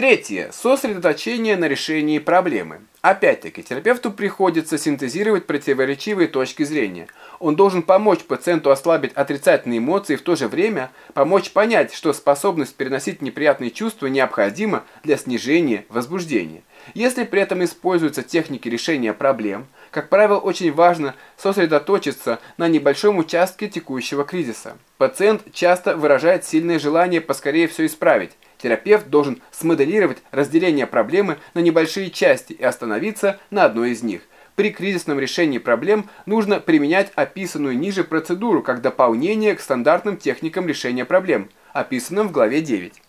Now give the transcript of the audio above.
Третье. Сосредоточение на решении проблемы. Опять-таки, терапевту приходится синтезировать противоречивые точки зрения. Он должен помочь пациенту ослабить отрицательные эмоции в то же время помочь понять, что способность переносить неприятные чувства необходима для снижения возбуждения. Если при этом используются техники решения проблем, как правило, очень важно сосредоточиться на небольшом участке текущего кризиса. Пациент часто выражает сильное желание поскорее все исправить. Терапевт должен смоделировать разделение проблемы на небольшие части и остановиться на одной из них. При кризисном решении проблем нужно применять описанную ниже процедуру как дополнение к стандартным техникам решения проблем, описанным в главе 9.